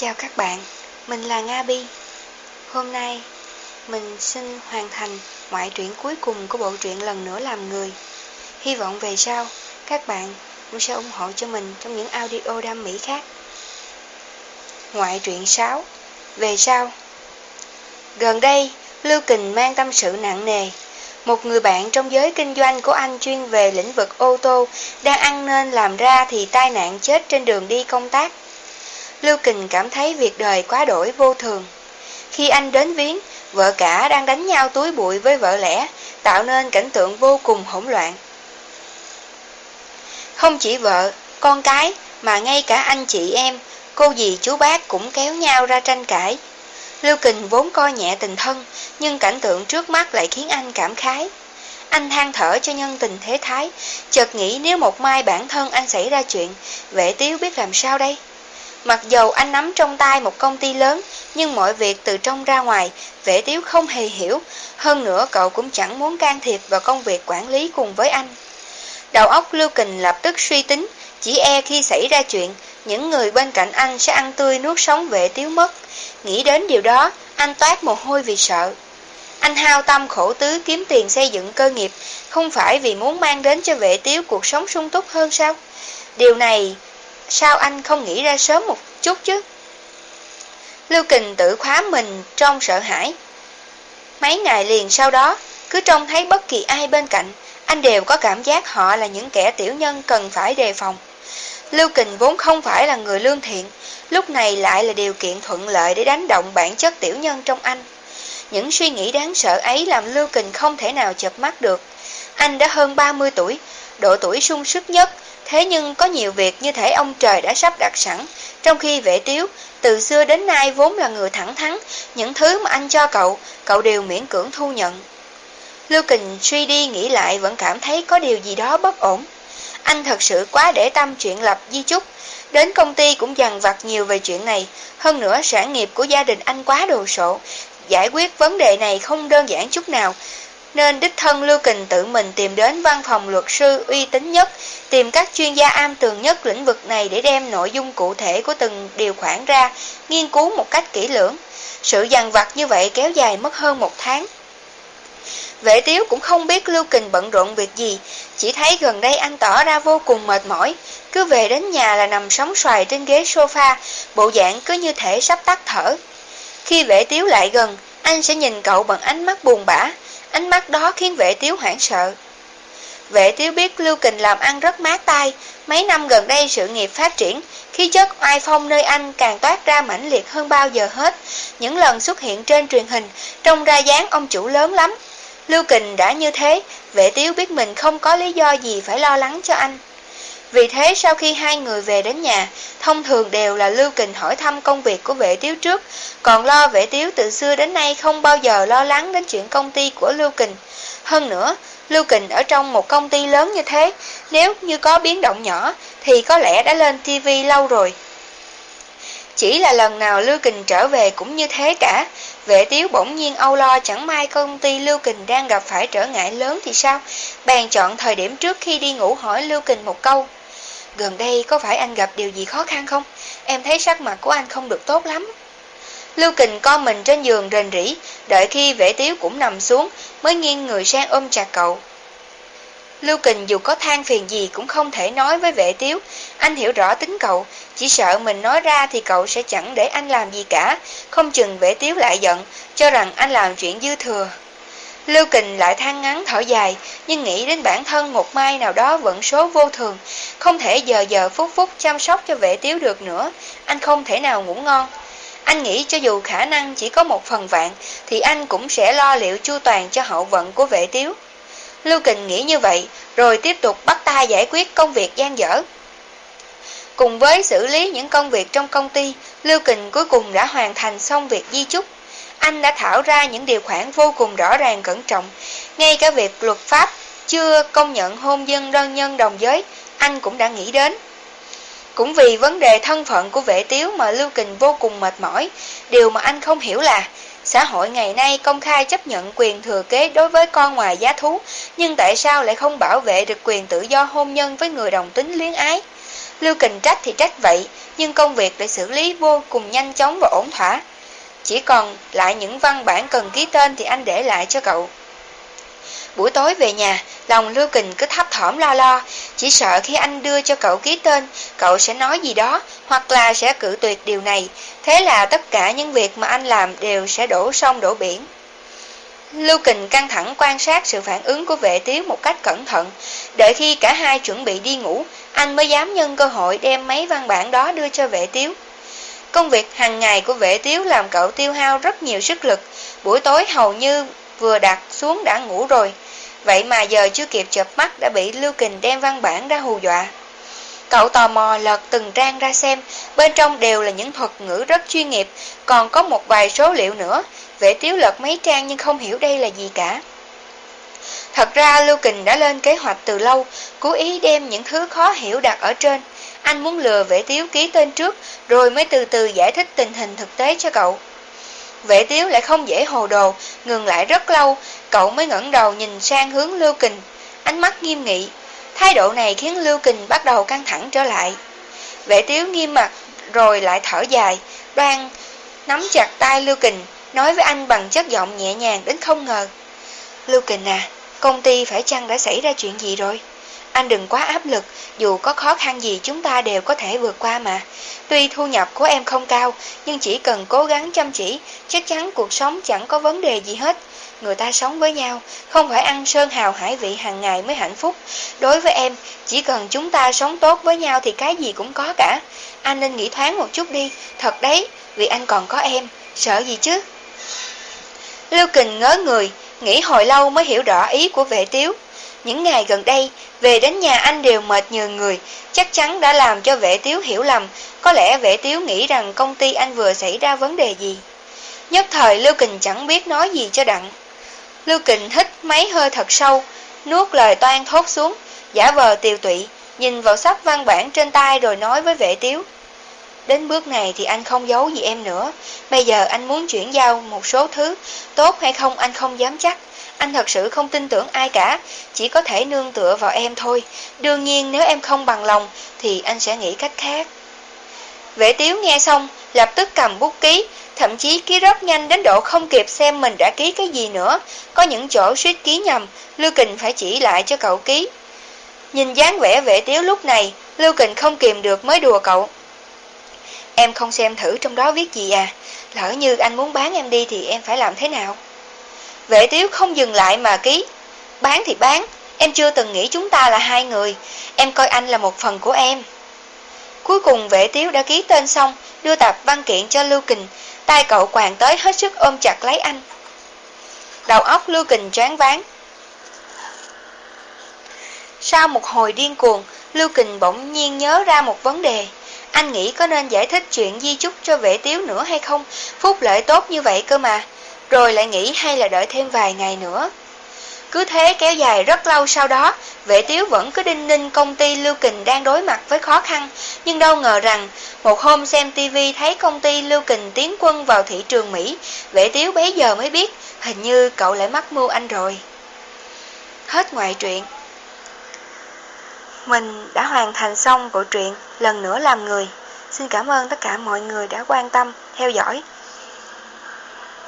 Chào các bạn, mình là Nga Bi. Hôm nay, mình xin hoàn thành ngoại truyện cuối cùng của bộ truyện lần nữa làm người. Hy vọng về sau, các bạn cũng sẽ ủng hộ cho mình trong những audio đam mỹ khác. Ngoại truyện 6 Về sau Gần đây, Lưu Kình mang tâm sự nặng nề. Một người bạn trong giới kinh doanh của anh chuyên về lĩnh vực ô tô đang ăn nên làm ra thì tai nạn chết trên đường đi công tác. Lưu Kình cảm thấy việc đời quá đổi vô thường. Khi anh đến viếng, vợ cả đang đánh nhau túi bụi với vợ lẽ, tạo nên cảnh tượng vô cùng hỗn loạn. Không chỉ vợ, con cái, mà ngay cả anh chị em, cô dì chú bác cũng kéo nhau ra tranh cãi. Lưu Kình vốn coi nhẹ tình thân, nhưng cảnh tượng trước mắt lại khiến anh cảm khái. Anh than thở cho nhân tình thế thái, chợt nghĩ nếu một mai bản thân anh xảy ra chuyện, vệ tiếu biết làm sao đây? Mặc dầu anh nắm trong tay một công ty lớn, nhưng mọi việc từ trong ra ngoài, vệ tiếu không hề hiểu. Hơn nữa cậu cũng chẳng muốn can thiệp vào công việc quản lý cùng với anh. Đầu óc Lưu Kình lập tức suy tính, chỉ e khi xảy ra chuyện, những người bên cạnh anh sẽ ăn tươi nuốt sống vệ tiếu mất. Nghĩ đến điều đó, anh toát mồ hôi vì sợ. Anh hao tâm khổ tứ kiếm tiền xây dựng cơ nghiệp, không phải vì muốn mang đến cho vệ tiếu cuộc sống sung túc hơn sao? Điều này sao anh không nghĩ ra sớm một chút chứ? Lưu Kình tự khóa mình trong sợ hãi. Mấy ngày liền sau đó, cứ trông thấy bất kỳ ai bên cạnh, anh đều có cảm giác họ là những kẻ tiểu nhân cần phải đề phòng. Lưu Kình vốn không phải là người lương thiện, lúc này lại là điều kiện thuận lợi để đánh động bản chất tiểu nhân trong anh. Những suy nghĩ đáng sợ ấy làm Lưu Kình không thể nào chập mắt được. Anh đã hơn 30 tuổi, độ tuổi sung sức nhất, Thế nhưng có nhiều việc như thể ông trời đã sắp đặt sẵn, trong khi vệ tiếu, từ xưa đến nay vốn là người thẳng thắn, những thứ mà anh cho cậu, cậu đều miễn cưỡng thu nhận. Lưu Kình suy đi nghĩ lại vẫn cảm thấy có điều gì đó bất ổn. Anh thật sự quá để tâm chuyện lập di chúc, đến công ty cũng dằn vặt nhiều về chuyện này, hơn nữa sản nghiệp của gia đình anh quá đồ sộ, giải quyết vấn đề này không đơn giản chút nào, nên đích thân Lưu Kình tự mình tìm đến văn phòng luật sư uy tín nhất, tìm các chuyên gia am tường nhất lĩnh vực này để đem nội dung cụ thể của từng điều khoản ra, nghiên cứu một cách kỹ lưỡng. Sự dằn vặt như vậy kéo dài mất hơn một tháng. Vệ tiếu cũng không biết Lưu Kình bận rộn việc gì, chỉ thấy gần đây anh tỏ ra vô cùng mệt mỏi, cứ về đến nhà là nằm sóng xoài trên ghế sofa, bộ dạng cứ như thể sắp tắt thở. Khi vệ tiếu lại gần, anh sẽ nhìn cậu bằng ánh mắt buồn bã, Ánh mắt đó khiến vệ tiếu hoảng sợ. Vệ tiếu biết Lưu Kình làm ăn rất mát tay, mấy năm gần đây sự nghiệp phát triển, khí chất oai phong nơi anh càng toát ra mãnh liệt hơn bao giờ hết. Những lần xuất hiện trên truyền hình, trông ra dáng ông chủ lớn lắm. Lưu Kình đã như thế, vệ tiếu biết mình không có lý do gì phải lo lắng cho anh. Vì thế sau khi hai người về đến nhà, thông thường đều là Lưu Kình hỏi thăm công việc của vệ tiếu trước, còn lo vệ tiếu từ xưa đến nay không bao giờ lo lắng đến chuyện công ty của Lưu Kình. Hơn nữa, Lưu Kình ở trong một công ty lớn như thế, nếu như có biến động nhỏ thì có lẽ đã lên TV lâu rồi. Chỉ là lần nào Lưu Kình trở về cũng như thế cả, vệ tiếu bỗng nhiên âu lo chẳng may công ty Lưu Kình đang gặp phải trở ngại lớn thì sao, bàn chọn thời điểm trước khi đi ngủ hỏi Lưu Kình một câu. Gần đây có phải anh gặp điều gì khó khăn không? Em thấy sắc mặt của anh không được tốt lắm. Lưu Kình co mình trên giường rền rỉ, đợi khi vệ tiếu cũng nằm xuống, mới nghiêng người sang ôm chặt cậu. Lưu Kình dù có than phiền gì cũng không thể nói với vệ tiếu, anh hiểu rõ tính cậu, chỉ sợ mình nói ra thì cậu sẽ chẳng để anh làm gì cả, không chừng vệ tiếu lại giận, cho rằng anh làm chuyện dư thừa. Lưu Kình lại than ngắn thở dài, nhưng nghĩ đến bản thân một mai nào đó vận số vô thường, không thể giờ giờ phút phút chăm sóc cho vệ tiếu được nữa, anh không thể nào ngủ ngon. Anh nghĩ cho dù khả năng chỉ có một phần vạn, thì anh cũng sẽ lo liệu chu toàn cho hậu vận của vệ tiếu. Lưu Kình nghĩ như vậy, rồi tiếp tục bắt tay giải quyết công việc gian dở. Cùng với xử lý những công việc trong công ty, Lưu Kình cuối cùng đã hoàn thành xong việc di chúc. Anh đã thảo ra những điều khoản vô cùng rõ ràng cẩn trọng, ngay cả việc luật pháp chưa công nhận hôn dân đơn nhân đồng giới, anh cũng đã nghĩ đến. Cũng vì vấn đề thân phận của vệ tiếu mà Lưu Kình vô cùng mệt mỏi, điều mà anh không hiểu là xã hội ngày nay công khai chấp nhận quyền thừa kế đối với con ngoài giá thú, nhưng tại sao lại không bảo vệ được quyền tự do hôn nhân với người đồng tính luyến ái? Lưu Kình trách thì trách vậy, nhưng công việc để xử lý vô cùng nhanh chóng và ổn thỏa. Chỉ còn lại những văn bản cần ký tên thì anh để lại cho cậu. Buổi tối về nhà, lòng Lưu Kình cứ thấp thỏm lo lo, chỉ sợ khi anh đưa cho cậu ký tên, cậu sẽ nói gì đó, hoặc là sẽ cự tuyệt điều này. Thế là tất cả những việc mà anh làm đều sẽ đổ sông đổ biển. Lưu Kình căng thẳng quan sát sự phản ứng của vệ tiếu một cách cẩn thận. Đợi khi cả hai chuẩn bị đi ngủ, anh mới dám nhân cơ hội đem mấy văn bản đó đưa cho vệ tiếu. Công việc hàng ngày của vệ tiếu làm cậu tiêu hao rất nhiều sức lực. Buổi tối hầu như vừa đặt xuống đã ngủ rồi. Vậy mà giờ chưa kịp chợp mắt đã bị Lưu Kình đem văn bản ra hù dọa. Cậu tò mò lật từng trang ra xem, bên trong đều là những thuật ngữ rất chuyên nghiệp, còn có một vài số liệu nữa. Vệ tiếu lật mấy trang nhưng không hiểu đây là gì cả. Thật ra Lưu Kình đã lên kế hoạch từ lâu, cố ý đem những thứ khó hiểu đặt ở trên. Anh muốn lừa vệ tiếu ký tên trước, rồi mới từ từ giải thích tình hình thực tế cho cậu. Vệ tiếu lại không dễ hồ đồ, ngừng lại rất lâu, cậu mới ngẩng đầu nhìn sang hướng Lưu Kình, ánh mắt nghiêm nghị. Thái độ này khiến Lưu Kình bắt đầu căng thẳng trở lại. Vệ tiếu nghiêm mặt, rồi lại thở dài, đoan nắm chặt tay Lưu Kình, nói với anh bằng chất giọng nhẹ nhàng đến không ngờ. Lưu Kình à, công ty phải chăng đã xảy ra chuyện gì rồi? Anh đừng quá áp lực, dù có khó khăn gì chúng ta đều có thể vượt qua mà. Tuy thu nhập của em không cao, nhưng chỉ cần cố gắng chăm chỉ, chắc chắn cuộc sống chẳng có vấn đề gì hết. Người ta sống với nhau, không phải ăn sơn hào hải vị hàng ngày mới hạnh phúc. Đối với em, chỉ cần chúng ta sống tốt với nhau thì cái gì cũng có cả. Anh nên nghĩ thoáng một chút đi, thật đấy, vì anh còn có em, sợ gì chứ? Lưu Kình ngớ người, nghĩ hồi lâu mới hiểu rõ ý của vệ tiếu. Những ngày gần đây, về đến nhà anh đều mệt nhường người, chắc chắn đã làm cho vệ tiếu hiểu lầm, có lẽ vệ tiếu nghĩ rằng công ty anh vừa xảy ra vấn đề gì. Nhất thời Lưu Kình chẳng biết nói gì cho đặng. Lưu Kình hít mấy hơi thật sâu, nuốt lời toan thốt xuống, giả vờ tiều tụy, nhìn vào sắp văn bản trên tay rồi nói với vệ tiếu. Đến bước này thì anh không giấu gì em nữa, bây giờ anh muốn chuyển giao một số thứ, tốt hay không anh không dám chắc. Anh thật sự không tin tưởng ai cả, chỉ có thể nương tựa vào em thôi. Đương nhiên nếu em không bằng lòng thì anh sẽ nghĩ cách khác. Vệ tiếu nghe xong, lập tức cầm bút ký, thậm chí ký rất nhanh đến độ không kịp xem mình đã ký cái gì nữa. Có những chỗ suýt ký nhầm, Lưu Kình phải chỉ lại cho cậu ký. Nhìn dáng vẻ vệ tiếu lúc này, Lưu Kình không kìm được mới đùa cậu. Em không xem thử trong đó viết gì à, lỡ như anh muốn bán em đi thì em phải làm thế nào? Vệ tiếu không dừng lại mà ký. Bán thì bán, em chưa từng nghĩ chúng ta là hai người, em coi anh là một phần của em. Cuối cùng vệ tiếu đã ký tên xong, đưa tập văn kiện cho Lưu Kình, tay cậu quàng tới hết sức ôm chặt lấy anh. Đầu óc Lưu Kình choáng váng. Sau một hồi điên cuồng, Lưu Kình bỗng nhiên nhớ ra một vấn đề. Anh nghĩ có nên giải thích chuyện di chúc cho vệ tiếu nữa hay không? Phúc lợi tốt như vậy cơ mà rồi lại nghĩ hay là đợi thêm vài ngày nữa. Cứ thế kéo dài rất lâu sau đó, vệ tiếu vẫn cứ đinh ninh công ty Lưu Kình đang đối mặt với khó khăn, nhưng đâu ngờ rằng, một hôm xem tivi thấy công ty Lưu Kình tiến quân vào thị trường Mỹ, vệ tiếu bấy giờ mới biết, hình như cậu lại mắc mưu anh rồi. Hết ngoại truyện mình đã hoàn thành xong bộ truyện Lần nữa làm người. Xin cảm ơn tất cả mọi người đã quan tâm, theo dõi.